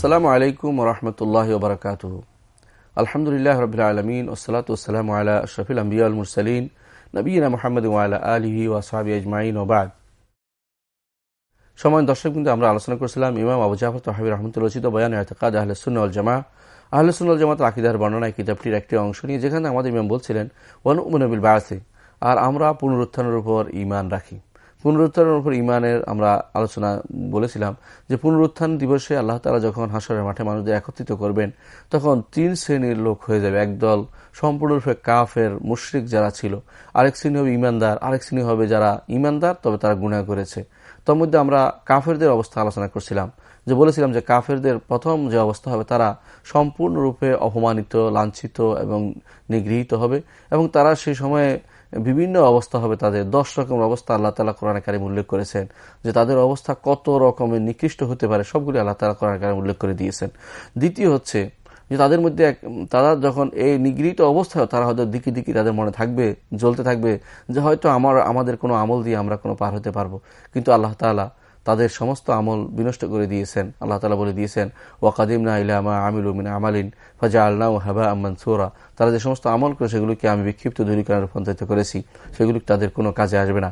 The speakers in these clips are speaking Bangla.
আসসালামু আলাইকুম রহমতুল্লাহ ওবরাকাত আলহামদুলিল্লাহ রবিল আলমিন ওসলাত ওসালাম আলা শফিল আম্বিয়াল মুরসালিন নবীনা মোহাম্মদ ওয়ালা আলহি ওয়াসাবি আজমাইন ওবাদ সময় দর্শক কিন্তু আমরা আলোচনা করেছিলাম ইমাম আবু জাফর তহাবি রহমতুল রচিত বয়ান এতকাদ আহলসুল জামা আহলসুল জামাত আকিদার বর্ণনায় কিতাবটির একটি অংশ নিয়ে যেখানে আমাদের ইমাম বলছিলেন ওয়ান উমনবিল বায়াসে আর আমরা পুনরুত্থানের উপর ইমান রাখি। পুনরুত্থানের উপর ইমানের আমরা আলোচনা বলেছিলাম যে পুনরুত্থান দিবসে আল্লাহ তালা যখন হাসরের মাঠে মানুষদের একত্রিত করবেন, তখন তিন শ্রেণির লোক হয়ে যাবে। একদল সম্পূর্ণরূপে কাফের, মুশ্রিক যারা ছিল, আরেক শ্রেণি হবে ইমানদার আরেক শ্রেণি হবে যারা ইমানদার তবে তারা গুণা করেছে। তার মধ্যে আমরা কাফেরদের অবস্থা আলোচনা করছিলাম, যে বলেছিলাম যে কাফেরদের প্রথম যে অবস্থা হবে, তারা সম্পূর্ণরূপে অপমানিত, লাঞ্ছিত এবং নিগৃহীত হবে এবং তারা সেই সময়ে বিভিন্ন অবস্থা হবে তাদের। দশ রকম অবস্থা আল্লাহ তালা কোরআন কারিম উল্লেখ করেছেন যে তাদের অবস্থা কত রকমের নিকৃষ্ট হতে পারে, সবগুলি আল্লাহ তালা কোরআন কারিম উল্লেখ করে দিয়েছেন। দ্বিতীয় হচ্ছে যে তাদের মধ্যে এক তারা যখন এই নিগৃহীত অবস্থায়, তারা হয়তো দিকি দিকি তাদের মনে থাকবে, জ্বলতে থাকবে যে হয়তো আমার আমাদের কোনো আমল দিয়ে আমরা কোনো পার হতে পারব। কিন্তু আল্লাহ তালা তাদের সমস্ত আমল বিনষ্ট করে দিয়েছেন। আল্লাহ তালা বলে দিয়েছেন, ওয়াকাদিমনা ইলামা আমিল উমিন আমালিন ফাজা আল্লাহ হাবা আমান সোরা তারা যে সমস্ত আমল করে সেগুলিকে আমি বিক্ষিপ্ত দূরীকরণে রূপান্তরিত করেছি। সেগুলি তাদের কোনো কাজে আসবে না।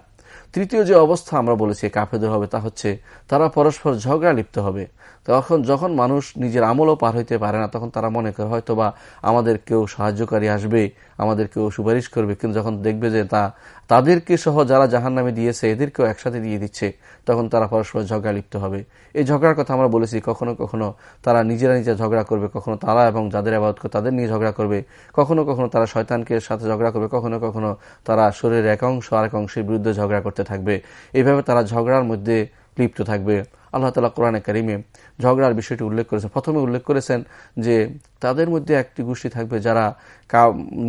তৃতীয় যে অবস্থা আমরা বলেছি কাফেদের হবে, তা হচ্ছে তারা পরস্পর ঝগড়া লিপ্ত হবে। তখন যখন মানুষ নিজের আমলও পার হইতে পারে না, তখন তারা মনে করে হয়তো বা আমাদের কেউ সাহায্যকারী আসবে, আমাদের কেউ সুপারিশ করবে। কিন্তু যখন দেখবে যে তা তাদেরকে সহ যারা জাহান নামে দিয়েছে, এদেরকেও একসাথে দিয়ে দিচ্ছে, তখন তারা পরস্পর ঝগড়া লিপ্ত হবে। এই ঝগড়ার কথা আমরা বলেছি, কখনো কখনো তারা নিজেরা নিজে ঝগড়া করবে, কখনো তারা এবং যাদের আবাদ তাদের নিয়ে ঝগড়া করবে, কখনো কখনো তারা শয়তানকে সাথে ঝগড়া করবে, কখনো কখনো তারা শরীরের এক অংশ আরেক অংশের বিরুদ্ধে ঝগড়া করতে থাকবে। এইভাবে তারা ঝগড়ার মধ্যে লিপ্ত থাকবে। আল্লাহ তালা কোরআনে কারিমে ঝগড়ার বিষয়টি উল্লেখ করেছেন। প্রথমে উল্লেখ করেছেন যে তাদের মধ্যে একটি গোষ্ঠী থাকবে যারা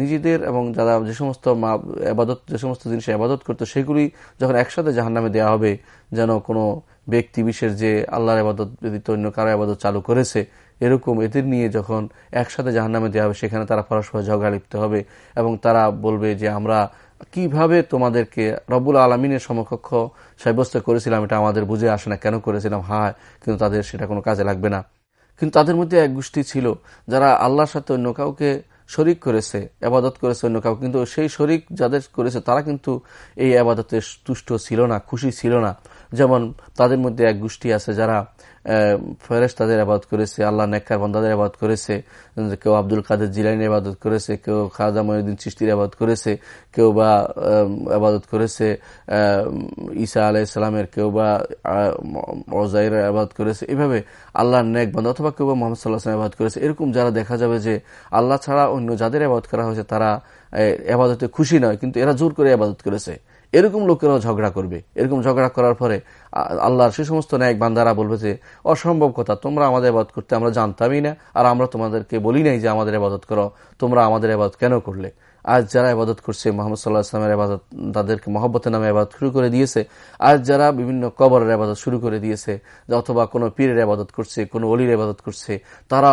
নিজেদের এবং যারা যে সমস্ত আবাদত, যে সমস্ত জিনিসে আবাদত করতো, সেগুলি যখন একসাথে জাহান নামে দেওয়া হবে, যেন কোনো ব্যক্তি বিশেষ যে আল্লাহর আবাদত ব্যতীত অন্য কারও আবাদত চালু করেছে, এরকম এদের নিয়ে যখন একসাথে জাহান নামে দেওয়া হবে, সেখানে তারা পরস্পর ঝগড়া লিপ্ত হবে এবং তারা বলবে যে, আমরা কীভাবে তোমাদেরকে রবুল আলমিনের সমকক্ষ সাব্যস্ত করেছিলাম, এটা আমাদের বুঝে আসে না কেন করেছিলাম? হ্যাঁ কিন্তু তাদের সেটা কোনো কাজে লাগবে না। কিন্তু তাদের মধ্যে এক গোষ্ঠী ছিল যারা আল্লাহর সাথে অন্য কাউকে শরিক করেছে, আবাদত করেছে অন্য কাউকে। কিন্তু সেই শরিক যাদের করেছে, তারা কিন্তু এই আবাদতে তুষ্ট ছিল না, খুশি ছিল না। যেমন তাদের মধ্যে এক গোষ্ঠী আছে যারা ফেরেস তাদের আবাদ করেছে, আল্লাহ নেকর বন্দাদের আবাদ করেছে কেউ আব্দুল কাদের জিলাইনের আবাদত করেছে, কেউ খাজা মহিউদ্দিন চিস্তির আবাদ করেছে, কেউ বা আবাদত করেছে ঈসা আলাহ ইসলামের কেউ বা ওজাইর আবাদ করেছে। এভাবে আল্লাহর নেক বন্ধা অথবা কেউ বা মোহাম্মদ সাল্লাহ আবাদ করেছে। এরকম যারা দেখা যাবে যে আল্লাহ ছাড়া অন্য যাদের আবাদ করা হয়েছে তারা আবাদতে খুশি নয়, কিন্তু এরা জোর করে আবাদত করেছে। এরকম লোকেরাও ঝগড়া করবে। এরকম ঝগড়া করার পরে আল্লাহর সে সমস্ত ন্যায় বান্দারা বলবে যে, অসম্ভব কথা, তোমরা আমাদের আবাদ করতে আমরা জানতামই না, আর আমরা তোমাদেরকে বলি নাই যে আমাদের আবাদত করো, তোমরা আমাদের আবাদ কেন করলে? আজ যারা আবাদত করছে, মোহাম্মদ সাল্লাহ ইসলামের আবাদত তাদেরকে মহব্বতের নামে আবাদত শুরু করে দিয়েছে। আজ যারা বিভিন্ন কবরের আবাদত শুরু করে দিয়েছে, অথবা কোনো পীরের আবাদত করছে, কোনো অলির আবাদত করছে, তারা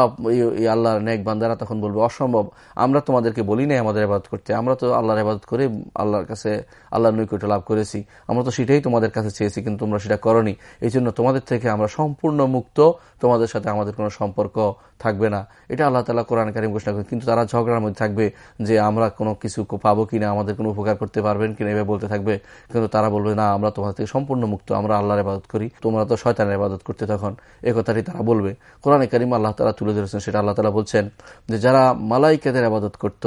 এই আল্লাহর নেক বান্দারা তখন বলবে, অসম্ভব। আমরা তোমাদেরকে বলি নাই আমাদের আবাদত করতে। আমরা তো আল্লাহর আবাদত করে আল্লাহর কাছে, আল্লাহর নৈকট্য লাভ করেছি। আমরা তো সেটাই তোমাদের কাছে চেয়েছি, কিন্তু তোমরা সেটা করনি। এই জন্য তোমাদের থেকে আমরা সম্পূর্ণ মুক্ত। তোমাদের সাথে আমাদের কোনো সম্পর্ক থাকবে না। এটা আল্লাহ তালা কোরআন কারিম ঘোষণা করে কিন্তু তারা ঝগড়ার মধ্যে থাকবে যে আমরা কোনো কিছু পাবো কিনা, আমাদের কোনো উপকার করতে পারবেন কিনা, এভাবে বলতে থাকবে। কিন্তু তারা বলবে, না, আমরা তোমাদের থেকে সম্পূর্ণ মুক্ত, আমরা আল্লাহর ইবাদত করি, তোমরা তো শয়তানের ইবাদত করতে তখন একথাটি কথাটি তারা বলবে। কোরআন কারিম আল্লাহ তালা তুলে ধরেছেন, সেটা আল্লাহ তালা বলছেন যে, যারা মালাইকাদের আবাদত করত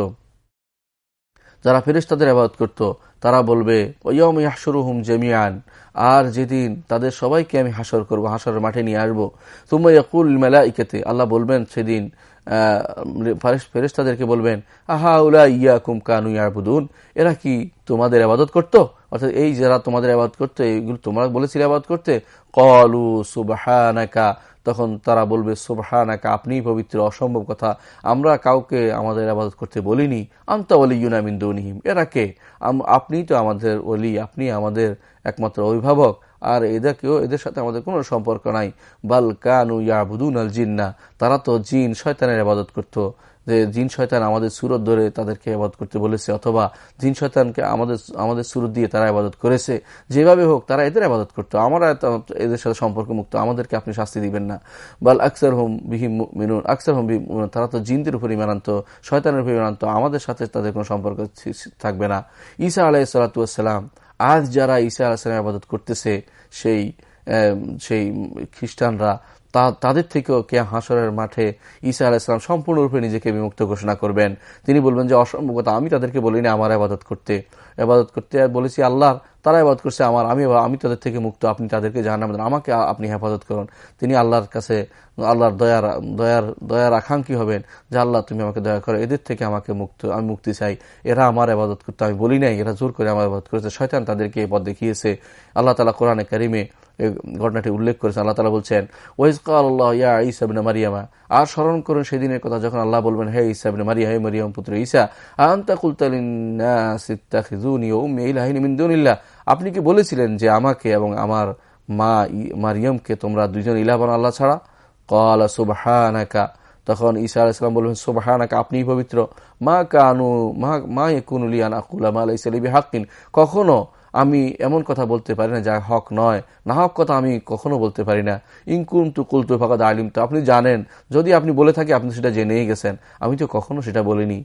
যারা ফেরিস্তাদের আবাদ করত, তারা বলবে ওয়ম ইয়াসরুহুম জেমিয়ান আর যেদিন তাদের সবাইকে আমি হাসর করব হাসরের মাঠে নিয়ে আসব। তুমা ইয়াকুল মেলা ইকেতে আল্লাহ বলবেন, সেদিন ফেরেস্তাদেরকে বলবেন, আহা উলা ইয়া কুম কানু এরা কি তোমাদের আবাদত করত? অর্থাৎ এই যারা তোমাদের আবাদ করতো, এইগুলো তোমরা বলেছিলে আবাদ করতে? কলু সুবাহানাকা। তখন তারা বলবে, সুবাহানাকা, আপনিই পবিত্র, অসম্ভব কথা। আমরা কাউকে আমাদের আবাদত করতে বলিনি। আন্তা অলি ইউনামিন দৌনিহিম। এরা কে? আপনিই তো আমাদের অলি আপনি আমাদের একমাত্র অভিভাবক। আর এদেরকেও, এদের সাথে আমাদের কোনো সম্পর্ক নাই। বাল কানু ইয়াবুদুন আল জিন্না, তারা তো জিন শয়তানের আবাদত করত। যে জিন শয়তান আমাদের সুরত ধরে তাদেরকে আবাদ করতে বলেছে, অথবা জিন শয়তানকে আমাদের আমাদের সুরত দিয়ে তারা আবাদত করেছে। যেভাবে হোক, তারা এদের আবাদত করতো। আমরা এদের সাথে সম্পর্ক মুক্ত আমাদেরকে আপনি শাস্তি দিবেন না। বাল আকসার হোম বিহিম মিনুন আকসার হোম বিহিম তারা তো জিনদের উপর ইমান আনত, শয়তানের উপর ইমান আনত, আমাদের সাথে তাদের কোনো সম্পর্ক থাকবে না। ঈসা আলাহ সালাতাম আজ যারা ঈসা আলাহিসামের আবাদত করতেছে সেই সেই খ্রিস্টানরা তাদের থেকেও কে হাসরের মাঠে ঈসা আলাহিসাম সম্পূর্ণরূপে নিজেকে বিমুক্ত ঘোষণা করবেন। তিনি বলবেন যে, অসম্ভবতা, আমি তাদেরকে বলিনি আমার আবাদত করতে। আবাদত করতে বলেছি আল্লাহর, তারা আবাদ করছে আমার, আমি আমি তাদের থেকে মুক্ত, আপনি তাদেরকে দেন, আমাকে আপনি হেফাজত করুন। তিনি আল্লাহর কাছে, আল্লাহর দয়ার দয়ার দয়ার আকাঙ্ক্ষী হবেন যে, আল্লাহ, তুমি আমাকে দয়া করো, এদের থেকে আমাকে মুক্ত, আমি মুক্তি চাই। এরা আমার আবাদত করতে, আমি বলি নাই, এরা জোর করে আমার আবাদত করেছে, শয়তান তাদেরকে এই পথ দেখিয়েছে। আল্লাহ তালা কোরআনে কারিমে ঘটনাটি উল্লেখ করেছেন, আল্লাহ তালা বলছেন ওয়াইজকাল আল্লাহ, ইয়া ইসাবিনা মারিয়ামা আর স্মরণ করুন সেদিনের কথা যখন আল্লাহ বলবেন, হে ইসাবিনা মারিয়া, হে মারিয়াম পুত্র ইসা আন্তা কুলতালিন্না আপনি কি বলেছিলেন যে আমাকে এবং আমার মা মারিয়ামকে তোমরা দুইজন ইলাহ বান আল্লাহ ছাড়া? কলা সুবাহানাকা, তখন ঈসা আলাইসালাম বলবেন সুবাহানাকা আপনি পবিত্র। মা কানু, মা মা ইকুনুলিয়ান আকুলা, মা আলাইসালিবি হাকিন কখনো আমি এমন কথা বলতে পারি না যা হক নয়। না হক কথা আমি কখনো বলতে পারি না। ইনকুম তু কুলতু ফাঁকা আলিম তো আপনি জানেন, যদি আপনি বলে থাকি আপনি সেটা জেনেই গেছেন। আমি তো কখনো সেটা বলিনি।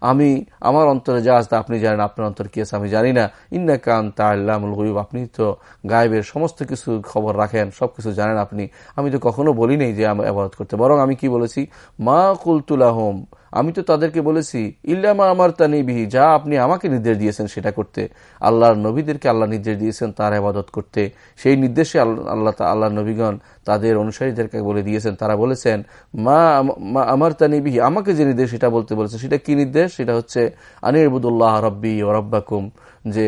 আমি, আমার অন্তরে যা আছে আপনি জানেন, আপনার অন্তর কি আছে আমি জানি না। ইন্না কান তাল্লামুল গয়ুব। আপনি তো গায়েবের সমস্ত কিছু খবর রাখেন, সবকিছু জানেন আপনি। আমি তো কখনো বলি নেই যে আমি আবাদত করতে। বরং আমি কি বলেছি? মা কুলতুলাহম আমি তো তাদেরকে বলেছি ইল্লামা আমার তানিবিহি যা আপনি আমাকে নির্দেশ দিয়েছেন সেটা করতে। আল্লাহর নবীদেরকে আল্লাহ নির্দেশ দিয়েছেন তার আবাদত করতে। সেই নির্দেশে আল্লাহ আল্লাহ নবীগণ তাদের অনুসারীদেরকে বলে দিয়েছেন। তারা বলেছেন, মা আমার তানিবিহি আমাকে যে নির্দেশ সেটা বলতে বলেছে। সেটা কি নির্দেশ? সেটা হচ্ছে আনিরবুদুল্লাহ রব্বি ও রব্বাকুম যে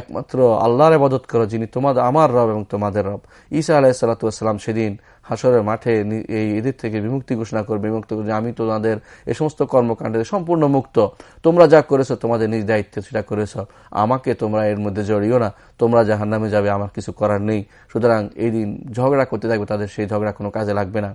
একমাত্র আল্লাহর আবাদত করো যিনি তোমাদের আমার রব এবং তোমাদের রব। ঈসা আলাহিসাল্লাম সেদিন হাসরের মাঠে এই এদের থেকে বিমুক্তি ঘোষণা করবে। বিমুক্ত আমি তোমাদের এ সমস্ত কর্মকাণ্ডে সম্পূর্ণ মুক্ত। তোমরা যা করেছ, তোমাদের নিজ দায়িত্ব সেটা করেছ। আমাকে তোমরা এর মধ্যে জড়িও না। তোমরা যাহার নামে যাবে, আমার কিছু করার নেই। সুতরাং এই দিন ঝগড়া করতে থাকবে, তাদের সেই ঝগড়া কোনো কাজে লাগবে না।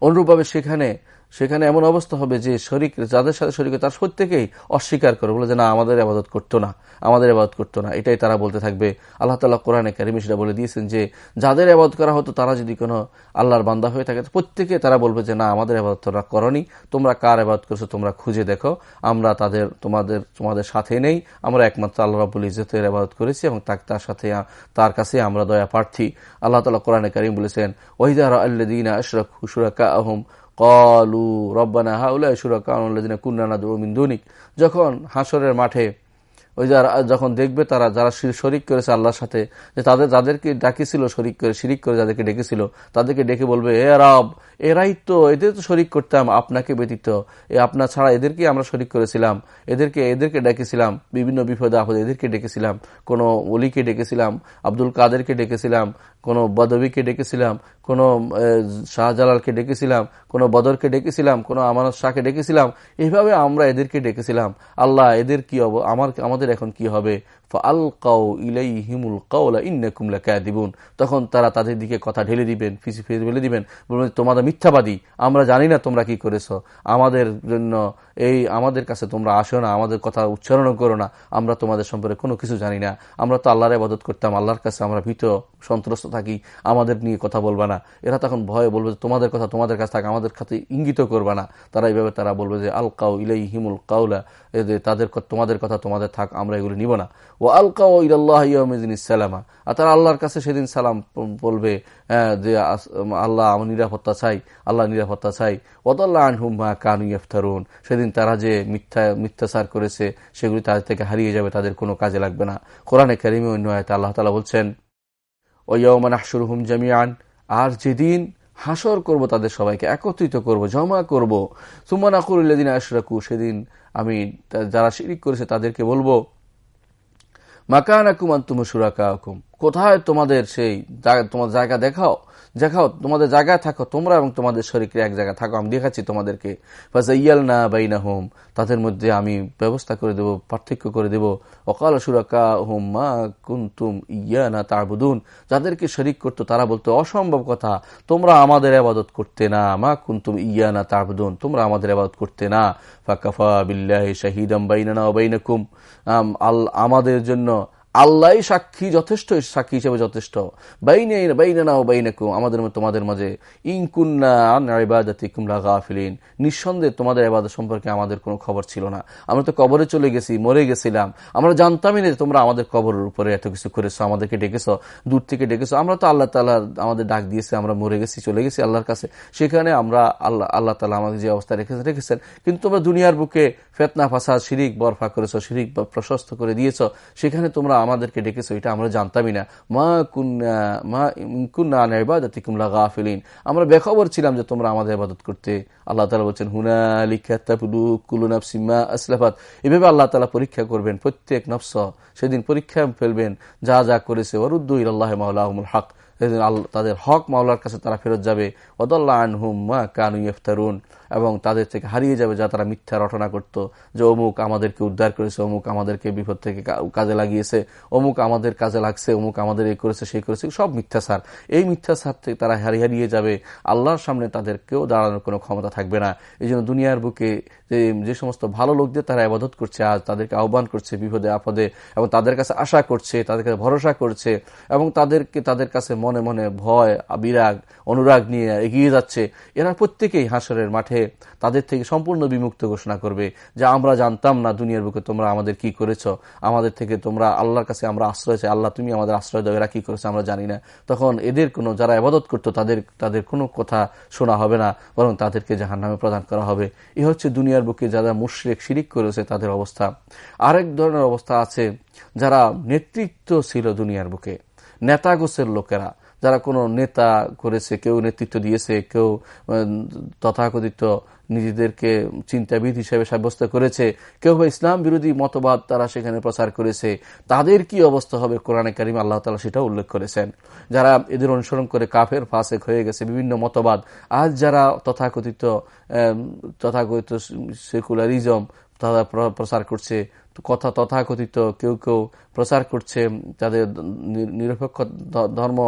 অনুরূপভাবে সেখানে সেখানে এমন অবস্থা হবে যে শরিক, যাদের সাথে শরিক তার প্রত্যেকেই অস্বীকার করে বলে যে, না, আমাদের আবাদত করতো না, আমাদের আবাদত করতো না। এটাই তারা বলতে থাকবে। আল্লাহ তাল্লাহ কোরআনে কারিমি সেটা বলে দিয়েছেন যে, যাদের আবাদ করা হতো, তারা যদি কোনো আল্লাহর বান্দা হয়ে থাকে, প্রত্যেকে তারা বলবে যে, না, আমাদের আবাদত তোমরা করনি, তোমরা কার আবাদ করছ, তোমরা খুঁজে দেখো, আমরা তাদের, তোমাদের তোমাদের সাথে নেই, আমরা একমাত্র আল্লাহ রাবুল ইজতের আবাদত করেছি এবং তার সাথে, তার কাছে আমরা দয়া প্রার্থী। আল্লাহ তালা কোরআনে কারিম বলেছেন ওহিদার আল্লাদিন আশরফ হুসুরাকা আহম কলু রব্বানা হাউলা সুরাকাউল্লাদিনা কুন্নানা দুমিন যখন হাসরের মাঠে ওই যারা যখন দেখবে তারা যারা শরিক করেছে আল্লাহর সাথে, যে তাদের যাদেরকে ডাকেছিল শরিক করে শিরিক করে যাদেরকে ডেকেছিল, তাদেরকে ডেকে বলবে, এ রব, এরাই তো এদের তো শরিক করতাম, আপনাকে ব্যতীত। এ আপনার ছাড়া এদেরকে আমরা শরিক করেছিলাম। এদেরকে এদেরকে ডেকেছিলাম, বিভিন্ন বিপদে আপদে এদেরকে ডেকেছিলাম। কোনো অলিকে ডেকেছিলাম, আব্দুল কাদেরকে ডেকেছিলাম, কোনো বদবিকে ডেকেছিলাম, কোনো শাহজালালকে ডেকেছিলাম কোনো বদরকে ডেকেছিলাম, কোনো আমানত শাহকে ডেকেছিলাম এইভাবে আমরা এদেরকে ডেকেছিলাম। আল্লাহ, এদের কি আমার, আমাদের এখন কি হবে? তখন তারা তাদের দিকে কথা ঢেলে দিবেন, ফিসি ফিরে ফেলে দিবেন, বলবেন, তোমাদের মিথ্যাবাদী, আমরা জানি না তোমরা কি করেছ। আমাদের জন্য এই, আমাদের কাছে তোমরা আসো না, আমাদের কথা উচ্চারণ করো না, আমরা তোমাদের সম্পর্কে কোনো কিছু জানি না। আমরা তো আল্লাহর আবাদত করতাম, আল্লাহর কাছে আমরা ভীত, সন্ত্রস্ত থাকি, আমাদের নিয়ে কথা বলবা না। এরা তখন ভয়ে বলবে যে, তোমাদের কথা তোমাদের কাছে থাকে, আমাদের কাছে ইঙ্গিত করবা না। তারা এইভাবে তারা বলবে যে আল কাউ ইলাই হিমুল কাউলা তাদের তোমাদের কথা তোমাদের থাক, আমরা এগুলো নিব না। ও আলকা ও ইল্লাহ ইয়মিন ইসালামা আর তারা আল্লাহর কাছে সেদিন সালাম বলবে যে আল্লাহ আমার নিরাপত্তা চাই, আল্লাহ নিরাপত্তা চাই। ওদল্লাহ আনহুমা কানু ইফতারুন সেদিন তারা যে মিথ্যা, মিথ্যাচার করেছে, সেগুলি তাদের থেকে হারিয়ে যাবে, তাদের কোনো কাজে লাগবে না। কোরআনে কারিমে অন্য আয়তা আল্লাহ তালা বলছেন ও ইয়মান আহসুর হুম জামিয়ান আর যেদিন হাসর করব, তাদের সবাইকে একত্রিত করব, জমা করব। সুমান আকুরুল্লাদিন আশরাকু। সেদিন আমি যারা শিরিক করেছে, তাদেরকে বলব মাকান আকুমান তুমি সুরাকা আকুম কোথায় তোমাদের সেই তোমার জায়গা দেখাও? দেখাও তোমাদের জায়গায় থাকো, তোমরা এবং তোমাদের শরীরে এক জায়গায় থাকো। আমি দেখাচ্ছি তোমাদেরকে। ইয়াল না বাইনা হোম তাদের মধ্যে আমি ব্যবস্থা করে দেব, পার্থক্য করে দেব। অকাল সুরাকা হোম মা কুন্তুম ইয়া না তারবুদুন যাদেরকে শরিক করতো তারা বলতো, অসম্ভব কথা, তোমরা আমাদের আবাদত করতে না, মা কুন্তুম ইয়া না তারবুদুন তোমরা আমাদের আবাদত করতে না। ফাকাফা বিল্লাহ শাহিদাম বাইনা বাইনাকুম। আমাদের জন্য আল্লাহ সাক্ষী যথেষ্ট, সাক্ষী হিসেবে যথেষ্ট। আমাদের তোমাদের মাঝে নিঃসন্দেহে তোমাদের এবাদত সম্পর্কে আমাদের কোনো খবর ছিল না। আমরা তো কবরে চলে গেছি, মরে গেছিলাম। আমরা জানতামই না তোমরা আমাদের কবরের উপরে এত কিছু করেছ, আমাদেরকে ডেকেছো, দূর থেকে ডেকেছো। আমরা তো আল্লাহ তালা আমাদের ডাক দিয়েছে, আমরা মরে গেছি, চলে গেছি আল্লাহর কাছে। সেখানে আমরা আল্লাহ আল্লাহ তালা আমাদের যে অবস্থা রেখেছে, রেখেছেন। কিন্তু তোমরা দুনিয়ার বুকে ফেতনা, ফাসাদ, শিরিক, বরফা করেছ, শিরিক প্রশস্ত করে দিয়েছ। সেখানে তোমরা আমাদেরকে ডেকেছো, এটা আমরা জানতামই না। মা কুন্না মা কুন্না ইবাদতি কুমলা গাফিলিন আমরা বেখবর ছিলাম যে তোমরা আমাদের ইবাদত করতে। আল্লাহ তালা বলছেন হুনা লিখাতুলু কুলু নাফসিমা আসলাফাত। এভাবে আল্লাহ তালা পরীক্ষা করবেন, প্রত্যেক নফস। সেদিন পরীক্ষা ফেলবেন, যা যা করেছে। ওরুদ্দু ইল্লাহ মাউলাহমুল হক। তাদের হক মাওলার কাছে তারা ফেরত যাবে। ওদল্লা আনহুম মা কানু ইফতারুন এবং তাদের থেকে হারিয়ে যাবে যা তারা মিথ্যা রটনা করত, যে অমুক আমাদেরকে উদ্ধার করেছে, অমুক আমাদেরকে বিপদ থেকে কাজে লাগিয়েছে, অমুক আমাদের কাজে লাগছে, অমুক আমাদের এই করেছে, সেই করেছে, সব মিথ্যা মিথ্যাচার। এই মিথ্যা মিথ্যাচার থেকে তারা হারিয়ে হারিয়ে যাবে। আল্লাহর সামনে তাদেরকেও দাঁড়ানোর কোনো ক্ষমতা থাকবে না। এই জন্য দুনিয়ার বুকে যে সমস্ত ভালো লোকদের তারা আবাদত করছে আজ, তাদেরকে আহ্বান করছে বিপদে, আপদে, এবং তাদের কাছে আশা করছে, তাদের কাছে ভরসা করছে, এবং তাদেরকে, তাদের কাছে মনে মনে ভয়, বিরাগ, অনুরাগ নিয়ে এগিয়ে যাচ্ছে। এরা প্রত্যেকেই হাসরের মাঠে তাদের থেকে সম্পূর্ণ বিমুক্ত ঘোষণা করবে যে আমরা জানতাম না দুনিয়ার বুকে তোমরা আমাদের কি করেছ, আমাদের থেকে তোমরা আল্লাহর কাছে আমরা আশ্রয় চাই। আল্লাহ, তুমি আমাদের আশ্রয় দাও, এরা কি করেছে আমরা জানি না। তখন এদের কোনো, যারা আবাদত করতো, তাদের তাদের কোনো কথা শোনা হবে না, বরং তাদেরকে জাহান নামে প্রদান করা হবে। এ হচ্ছে দুনিয়ার বুকে যারা মুশ্রেক, শিরিক করেছে, তাদের অবস্থা। আরেক ধরনের অবস্থা আছে, যারা নেতৃত্ব ছিল দুনিয়ার বুকে নেতা গোছের লোকেরা। যারা কোনো নেতা করেছে, কেউ নেতৃত্ব দিয়েছে, কেউ তথাকথিত নিজেদেরকে চিন্তাবিদ হিসেবে সাব্যস্ত করেছে, কেউ বা ইসলাম বিরোধী মতবাদ তারা সেখানে প্রচার করেছে, তাদের কি অবস্থা হবে কোরআনে কারিম? আল্লাহ তালা সেটা উল্লেখ করেছেন। যারা এদের অনুসরণ করে কাফের, ফাঁসেক হয়ে গেছে, বিভিন্ন মতবাদ, আজ যারা তথাকথিত তথাকথিত সেকুলারিজম তারা প্রচার করছে, কথা তথাকথিত, কেউ কেউ প্রচার করছে তাদের নিরপেক্ষ ধর্ম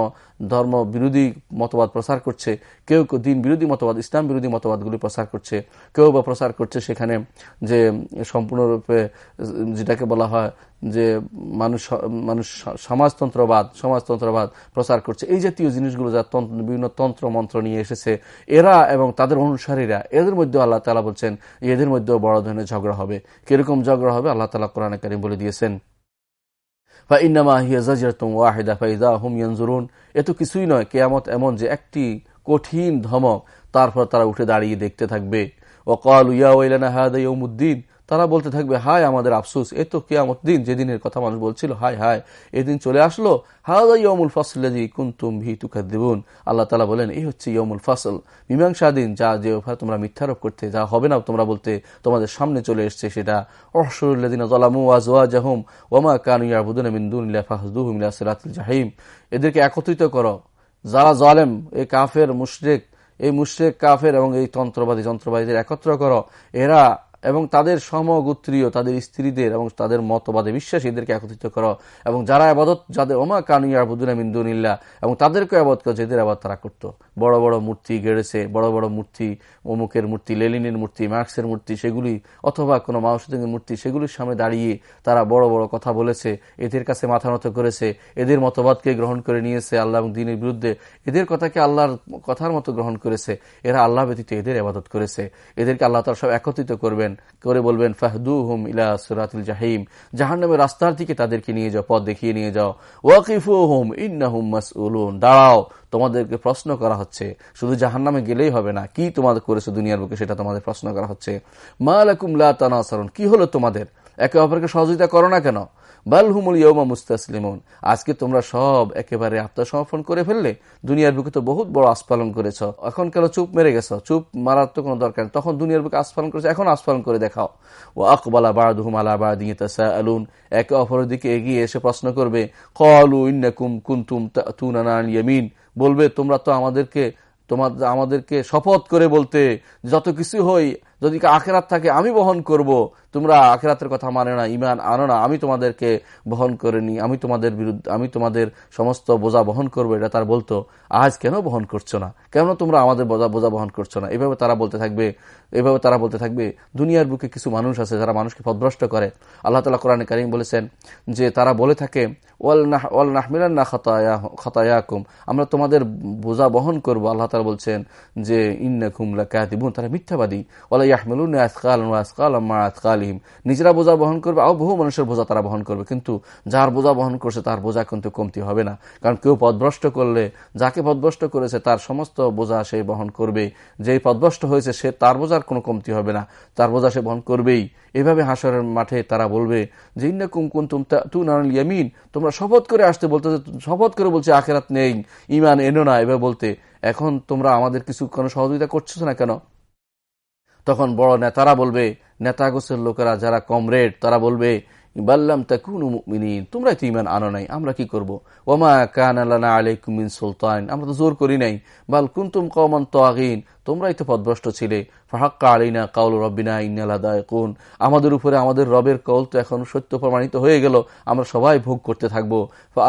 ধর্ম বিরোধী মতবাদ প্রচার করছে, কেউ কেউ দিন বিরোধী মতবাদ, ইসলাম বিরোধী মতবাদগুলি প্রচার করছে, কেউ বা প্রচার করছে সেখানে যে সম্পূর্ণরূপে, যেটাকে বলা হয় যে মানুষ মানুষ সমাজতন্ত্রবাদ সমাজতন্ত্রবাদ প্রচার করছে। এই জাতীয় জিনিসগুলো যা তন্ত্র বিভিন্ন তন্ত্র মন্ত্র নিয়ে এসেছে, এরা এবং তাদের অনুসারীরা, এদের মধ্যে আল্লাহ তালা বলছেন, এদের মধ্যেও বড় ধরনের ঝগড়া হবে। কীরকম ঝগড়া হবে? আল্লাহ তালা কোরআন বলে দিয়েছেন। এত কিছুই নয়, কেয়ামত এমন যে একটি কঠিন ধমক, তারপর তারা উঠে দাঁড়িয়ে দেখতে থাকবে। ও কল ইয়া ওয়াইলানা হাদা ইয়ৌমুদ্দিন তারা বলতে থাকবে, হায় আমাদের আফসুস, এ তো কেয়ামত দিন যেদিনের কথা মানুষ বলছিল, হায় হায় এদিন চলে আসলো। ইয়মুল ফসলি ভি দেবুন আল্লাহ তালা বলেন, এই হচ্ছে ইয়মুল ফসল, মীমাংসা দিন, যা যে তোমরা মিথ্যারোপ করতে, যা হবে না তোমরা বলতে তোমাদের সামনে চলে এসছে সেটা। ওয়াজওয়া জাহুম ওমা কানুয়া বুদুন মিন্দুন ফাহদুহুম সিরাতুল জাহিম। এদেরকে একত্রিত করো। যারা জলেম এই কাফের, মুশরেক, এই মুশরেক, কাফের এবং এই তন্ত্রবাদী, যন্ত্রবাদীদের একত্র করো। এরা এবং তাদের সমগোত্রীয়, তাদের স্ত্রীদের এবং তাদের মতবাদে বিশ্বাস এদেরকে একত্রিত করো। এবং যারা আবাদত, যাদের ওমা কানুয়া বুদুনা মিন্দুনিল্লা এবং তাদেরকে আবাদ করো, যেদের আবাদ তারা করত। বড় বড় মূর্তি গেড়েছে, বড় বড় মূর্তি, অমুকের মূর্তি লেলিনের মূর্তি, মার্কসের মূর্তি, সেগুলি, অথবা কোনো মাউসুদ্দিনের মূর্তি, সেগুলির সামনে দাঁড়িয়ে তারা বড় বড় কথা বলেছে, এদের কাছে মাথা নত করেছে, এদের মতবাদকে গ্রহণ করে নিয়েছে আল্লাহ এবং দিনের বিরুদ্ধে, এদের কথাকে আল্লাহর কথার মতো গ্রহণ করেছে, এরা আল্লাহ ব্যতীত এদের আবাদত করেছে। এদেরকে আল্লাহ তার সব একত্রিত করবেন। করে বলবেন ফাহদু হুম ইলা সুরাতুল জাহিম জাহান্নামের রাস্তার দিকে তাদেরকে নিয়ে যাও, পথ দেখিয়ে নিয়ে যাও। ওয়াকিফু হুম ইন্নাহুম মাসউলুন দাঁড়াও, তোমাদেরকে প্রশ্ন করা হচ্ছে। শুধু জাহান নামে গেলেই হবে না, কি তোমাদের করেছে দুনিয়ার বুকে সেটা তোমাদের প্রশ্ন করা হচ্ছে। মা আলাকুম লা তানাসারুন কি হলো তোমাদের? একে অপরকে সহযোগিতা করো না কেন? বালহুমুল ইয়মা মুস্তাসলিমুন। আজকে তোমরা সব একেবারে আত্মসমর্পণ করে ফেললে, দুনিয়ার বুকে তো বহুত বড় আস্ফালন করেছ। এখন কেন চুপ মেরে গেছ? চুপ মারার তো কোনো দরকার তখন দুনিয়ার বুকে আস্ফালন করেছে, এখন আস্ফালন করে দেখাও। ও আকবালা বাদহুম আলা বাদিয়ে তাসা আলুন একে অপরের দিকে এগিয়ে এসে প্রশ্ন করবে কলু ইন্নাকুম কুন্তুম তুনানা ইয়ামিন? বলবে, তোমরা তো আমাদেরকে তোমার আমাদেরকে শপথ করে বলতে, যত কিছু হই যদি আখেরাত থাকে, আমি বহন করব। তোমরা আখেরাতের কথা মানে না ইমান আনো না। আমি তোমাদেরকে বহন করে নি আমি তোমাদের বিরুদ্ধে, আমি তোমাদের সমস্ত বোঝা বহন করব, এটা তার বলতো। আজ কেন বহন করছ না? কেন তোমরা আমাদের বোঝা বোঝা বহন করছ না? এভাবে তারা বলতে থাকবে, এভাবে তারা বলতে থাকবে। দুনিয়ার বুকে কিছু মানুষ আছে যারা মানুষকে পদভ্রষ্ট করে। আল্লাহ তালা কোরআন করিম বলেছেন যে, তারা বলে থাকে, ওয়াল নাহ, ওয়াল নাহমিলান না খতায়াকুম। আমরা তোমাদের বোঝা বহন করব। আল্লাহ তালা বলছেন যে ইন্না কুমলা কাতিবুন তারা মিথ্যাবাদী। ওয়ালা নিজেরা বোঝা বহন করবে, আও বহু মানুষের বোঝা তারা বহন করবে। কিন্তু যার বোঝা বহন করছে, তার বোঝা কিন্তু কমতি হবে না। কারণ কেউ পদভ্রষ্ট করলে, যাকে পদভ্রষ্ট করেছে, তার সমস্ত বোঝা সে বহন করবে। যেই পদভ্রষ্ট হয়েছে, সে তার বোঝার কোনো কমতি হবে না। তার বোঝা সে বহন করবেই। এভাবে হাসরের মাঠে তারা বলবে, যে ইন্না কুম কুন্তুম তু নানুল ইয়ামিন। তোমরা শপথ করে আসতে বলতে, শপথ করে বলছে, আখেরাত নেই ইমান এনো না। এভাবে বলতে, এখন তোমরা আমাদের কিছু কোনো সহযোগিতা করছ না কেন? তখন বড় নেতারা বলবে, নেতা গোছের লোকেরা যারা কমরেড তারা বলবে, বললাম তা কোন তোমরা তো ইমান আনো নাই, আমরা কি করব? ওমা কান আলানা আলাইকুমিন সুলতান আমরা তো জোর করি নাই। বাল কুন্তুম কমান তোয়াগিন তোমরাই তো পদভ্রষ্ট ছিলে। ফাহাক্কা আলিনা কাউল রব্বিনা ইন্নালাদায়কুন আমাদের উপরে আমাদের রবের কৌল তো এখন সত্য প্রমাণিত হয়ে গেল। আমরা সবাই ভোগ করতে থাকব।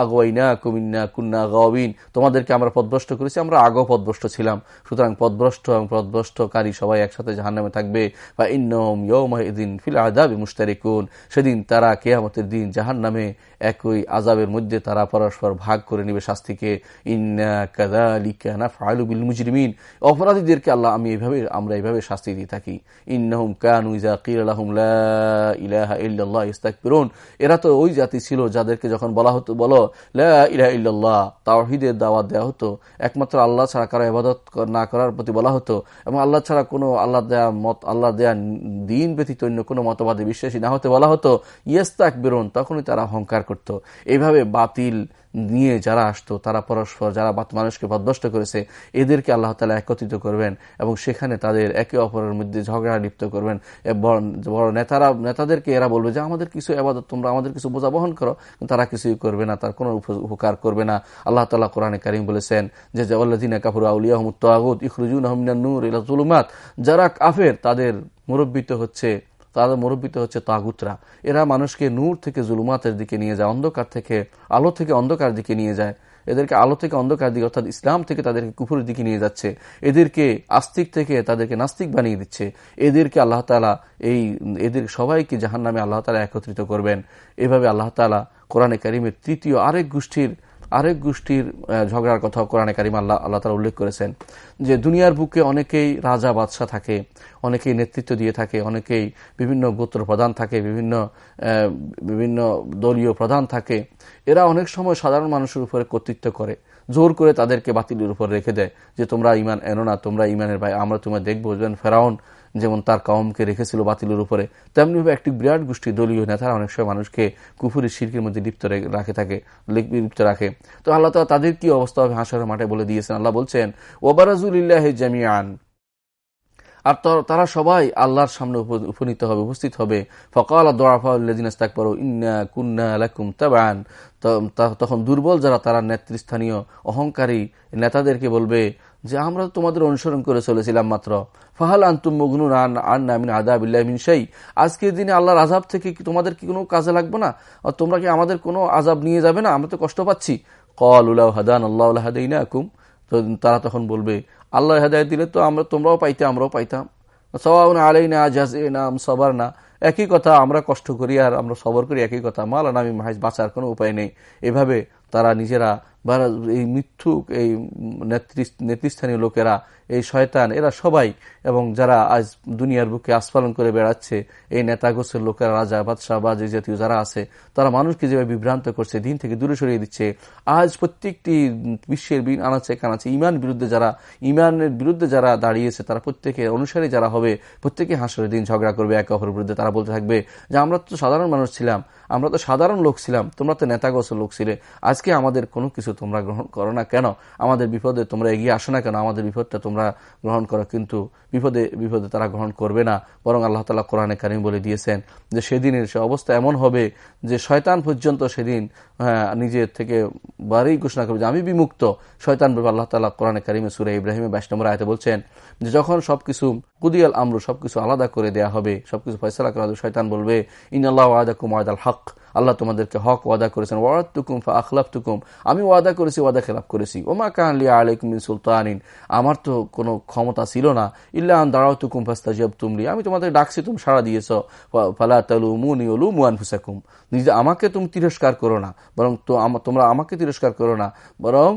আগুয়াইনা কুমিন্না কুন্না গাওবিন তোমাদেরকে আমরা পদভ্রষ্ট করেছি, আমরা আগেও পদভ্রষ্ট ছিলাম। সুতরাং পদভ্রষ্ট এবং পদভ্রষ্টকারী সবাই একসাথে জাহান নামে থাকবে। বা ইন্নম ইয়ৌমাহিদিন ফিল আদাবি মুস্তারিকুন সেদিন তারা কেয়ামতের দিন জাহান নামে একই আজাবের মধ্যে তারা পরস্পর ভাগ করে নিবে শাস্তিকে। ইন্না কাদালিকা না ফালু বিল মুজরিমিন। অপরাধীদেরকে আল্লাহ, আমি এইভাবে আমরা এইভাবে শাস্তি দিয়ে থাকি। ইন্নাহুম কানু ইজা কিলাহুম লা ইলাহা ইল্লাল্লাহ ইস্তাকবিরুন এরা তো ওই জাতি ছিল যাদেরকে যখন বলা হতো, বলো, লা ইলাহা ইল্লাল্লাহ তাওহীদের দাওয়াত দেওয়া হতো। একমাত্র আল্লাহ ছাড়া কারও ইবাদত না করার প্রতি বলা হতো। এবং আল্লাহ ছাড়া কোনো আল্লাহ দেয়া মত, আল্লাহ দেয়া দিন ব্যতীত অন্য কোনো মতবাদে বিশ্বাসী না হতে বলা হতো। ইয়েস্তাকবিরুন তখনই তারা অহংকার করত। এইভাবে বাতিল নিয়ে যারা আসতো, তারা পরস্পর, যারা মানুষকে বদস্ত করেছে, এদেরকে আল্লাহ তালা একত্রিত করবেন এবং সেখানে তাদের একে অপরের মধ্যে ঝগড়া লিপ্ত করবেন। বড় নেতারা, নেতাদেরকে এরা বলবে যে, আমাদের কিছু এবাদত তোমরা আমাদের কিছু বোঝা বহন করো। তারা কিছুই করবে না, তার কোনো উপকার করবে না। আল্লাহ তালা কোরআনে কারিম বলেছেন যে আল্লাদিন কাপুর আউলিয়া আহমদ ইখরুজুন আহমিনা নূর ইলা যারা কাফের, তাদের মুরব্বিত হচ্ছে তাদের মুরব্বিত হচ্ছে তাগুতরা। এরা মানুষকে নূর থেকে জুলুমাতের দিকে নিয়ে যায়, অন্ধকার থেকে, আলো থেকে অন্ধকার দিকে নিয়ে যায়। এদেরকে আলো থেকে অন্ধকার দিকে, অর্থাৎ ইসলাম থেকে তাদেরকে কুফুরের দিকে নিয়ে যাচ্ছে। এদেরকে আস্তিক থেকে তাদেরকে নাস্তিক বানিয়ে দিচ্ছে। এদেরকে আল্লাহ তালা এই, এদের সবাইকে জাহান নামে আল্লাহ তালা একত্রিত করবেন। এভাবে আল্লাহ তালা কোরআনে কারিমের তৃতীয় আরেক গোষ্ঠীর আরেক গোষ্ঠীর ঝগড়ার কথা কোরআনে কারিম আল্লাহ আল্লাহ তালা উল্লেখ করেছেন যে দুনিয়ার বুকে অনেকেই রাজা বাদশাহ থাকে, অনেকেই নেতৃত্ব দিয়ে থাকে, অনেকেই বিভিন্ন গোত্র প্রধান থাকে, বিভিন্ন বিভিন্ন দলীয় প্রধান থাকে। এরা অনেক সময় সাধারণ মানুষের উপরে কর্তৃত্ব করে, জোর করে তাদেরকে বাতিলের উপর রেখে দেয় যে তোমরা ইমান এনো না, তোমরা ইমানের ভাই আমরা তোমার দেখব ফেরাউন যেমন তার কাউমকে রেখেছিল বাতিলের উপরে, তেমনিভাবে একটি বিরাট গোষ্ঠী দলীয় নেতারা অনেক সময় মানুষকে কুফুরি শিরকের মধ্যে লিপ্ত রাখে থাকে লিপ্ত রাখে। তো আল্লাহ তালা তাদের কি অবস্থা হবে হাঁসের মাঠে বলে দিয়েছেন। আল্লাহ বলছেন ওবারাজুল্লাহ জামিয়ান আর তারা সবাই আল্লাহর সামনে উপনীত হবে, উপস্থিত হবে। ফকাল তখন দুর্বল যারা, তারা নেতৃস্থানীয় অহংকারী নেতাদেরকে বলবে যে আমরা তোমাদের অনুসরণ করে চলেছিলাম মাত্র। ফাহাল আন্তুম মগনুন আন আন নামিন আদাবিল্লাহ মিন সেই আজকের দিনে আল্লাহর আজাব থেকে তোমাদের কি কোনো কাজে লাগবে না? তোমরা কি আমাদের কোনো আজাব নিয়ে যাবে না? আমরা তো কষ্ট পাচ্ছি। কল উল্লাহ হাদান আল্লাহ হাদাইনা আকুম তো তারা তখন বলবে, আল্লাহ হেদায়ত দিলে তো আমরা তোমরাও পাইতে, আমরাও পাইতাম। সবাই আলাই না জাজ নাম সবার না একই কথা, আমরা কষ্ট করি আর আমরা সবর করি একই কথা। মাল আমি মাহাজ বাঁচার কোনো উপায় নেই। এভাবে তারা নিজেরা বা এই মিথ্যুক, এই নেতৃস্থানীয় লোকেরা, এই শয়তান, এরা সবাই, এবং যারা আজ দুনিয়ার বুকে আস্ফালন করে বেড়াচ্ছে, এই নেতা গোছের লোকেরা, রাজা, বাদশাহ বা যে জাতীয় যারা আছে, তারা মানুষকে যেভাবে বিভ্রান্ত করছে, দিন থেকে দূরে সরিয়ে দিচ্ছে, আজ প্রত্যেকটি বিশ্বের বিন আনাচ্ছে কানাচ্ছে ইমান বিরুদ্ধে যারা, ইমানের বিরুদ্ধে যারা দাঁড়িয়েছে, তারা প্রত্যেকের অনুসারী যারা হবে, প্রত্যেকে হাসরের দিন ঝগড়া করবে, একে অপরের বিরুদ্ধে তারা বলতে থাকবে যে, আমরা তো সাধারণ মানুষ ছিলাম আমরা তো সাধারণ লোক ছিলাম তোমরা তো নেতাগোছ লোক ছিলে। আজকে আমাদের কোনো কিছু তোমরা গ্রহণ করো না কেন? আমাদের বিপদে তোমরা এগিয়ে আসো না কেন? আমাদের বিপদটা তোমরা গ্রহণ করো কিন্তু বিপদে বিপদে তারা গ্রহণ করবে না। বরং আল্লাহ তালা কোরআনে কারিম বলে দিয়েছেন যে সেদিনের সে অবস্থা এমন হবে যে শয়তান পর্যন্ত সেদিন হ্যাঁ, নিজের থেকে বারেই ঘোষণা করবে যে আমি বিমুক্ত। শয়তান বলবে আল্লাহ তালা কোরআনে কারিমে সুরে ইব্রাহিমে বাইশ নম্বর আয়তে বলছেন যে যখন সবকিছু কুদিয়াল আমরু সবকিছু আলাদা করে দেয়া হবে সবকিছু ফয়সলা করা হবে শয়তান বলবে ইন আল্লাহ ওয়াদা কুমায়দ আল হক। আল্লাহ তোমাদেরকে হক ওয়াদা করেছেন। ওয়াদ তুকুম ফা আখলাফ তুকুম আমি ওয়াদা করেছি, ওয়াদা খেলাফ করেছি। ওমা কাহলিয়া আলাইকুম সুলতানিন। আমার তো কোনো ক্ষমতা ছিল না। ইল্লা দাঁড়াও তুকুম ফাস্তা জব তুমলি আমি তোমাদের ডাকছি, তুমি সাড়া দিয়েছ। ফালা তালু মুনি ওলু মুয়ান ফুসাকুম নিজে আমাকে তুমি তিরস্কার করো না। বরং তো তোমরা আমাকে তিরস্কার করো না। বরং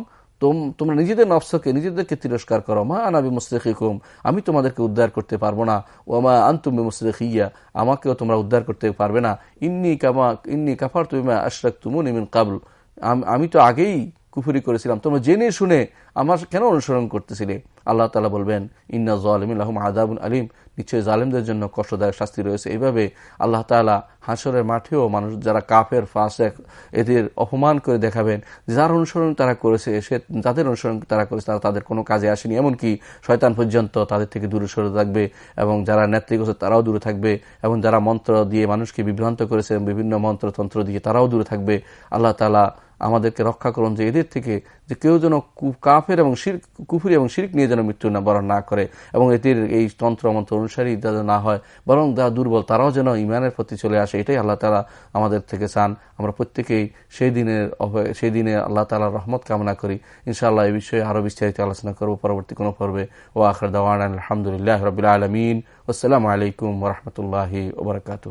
তোমরা নিজেদের নফসকে, নিজেদেরকে তিরস্কার করো। মা আনাবি মুসরেখিকুম আমি তোমাদেরকে উদ্ধার করতে পারব না। ও মা আন্তুমি মুসরেখিয়া আমাকেও তোমরা উদ্ধার করতে পারবে না। ইন্নি কামা, ইন্নি কাফার তুমি আশরাক তুমুন ইমিন কাবুল আমি তো আগেই কুফুরি করেছিলাম। তোমরা জেনে শুনে আমার কেন অনুসরণ করতেছিলে? আল্লাহ তালা বলবেন, ইন্না জালিম আদাবুল আলিম। নিশ্চয়ই জালিমদের জন্য কষ্টদায়ক শাস্তি রয়েছে। এইভাবে আল্লাহ তালা হাসরের মাঠেও মানুষ যারা কাফের, ফাঁসেক, এদের অপমান করে দেখাবেন, যার অনুসরণ তারা করেছে, সে যাদের অনুসরণ তারা করেছে, তারা তাদের কোনো কাজে আসেনি। এমনকি শয়তান পর্যন্ত তাদের থেকে দূরে সরে থাকবে এবং যারা নেতৃত্ব করছে তারাও দূরে থাকবে এবং যারা মন্ত্র দিয়ে মানুষকে বিভ্রান্ত করেছে বিভিন্ন মন্ত্রতন্ত্র দিয়ে তারাও দূরে থাকবে। আল্লাহ তালা আমাদেরকে রক্ষা করুন যে এদের থেকে যে কেউ যেন কাফের এবং কুফুরি এবং শির্ক নিয়ে যেন মৃত্যু না বরণ না করে এবং এদের এই তন্ত্র মন্ত্র অনুসারী যাতে না হয়, বরং যারা দুর্বল তারাও যেন ইমানের প্রতি চলে আসে, এটাই আল্লাহ তালা আমাদের থেকে চান। আমরা প্রত্যেকেই সেই দিনের সেই দিনে আল্লাহ তালার রহমত কামনা করি। ইনশাআল্লাহ এই বিষয়ে আরও বিস্তারিত আলোচনা করব পরবর্তী কোনো পর্বে। ও আখর দাওয়ান আলহামদুলিল্লাহ রবিল আলমিন। আসসালামু আলাইকুম রহমতুল্লাহি ওবরাকাতু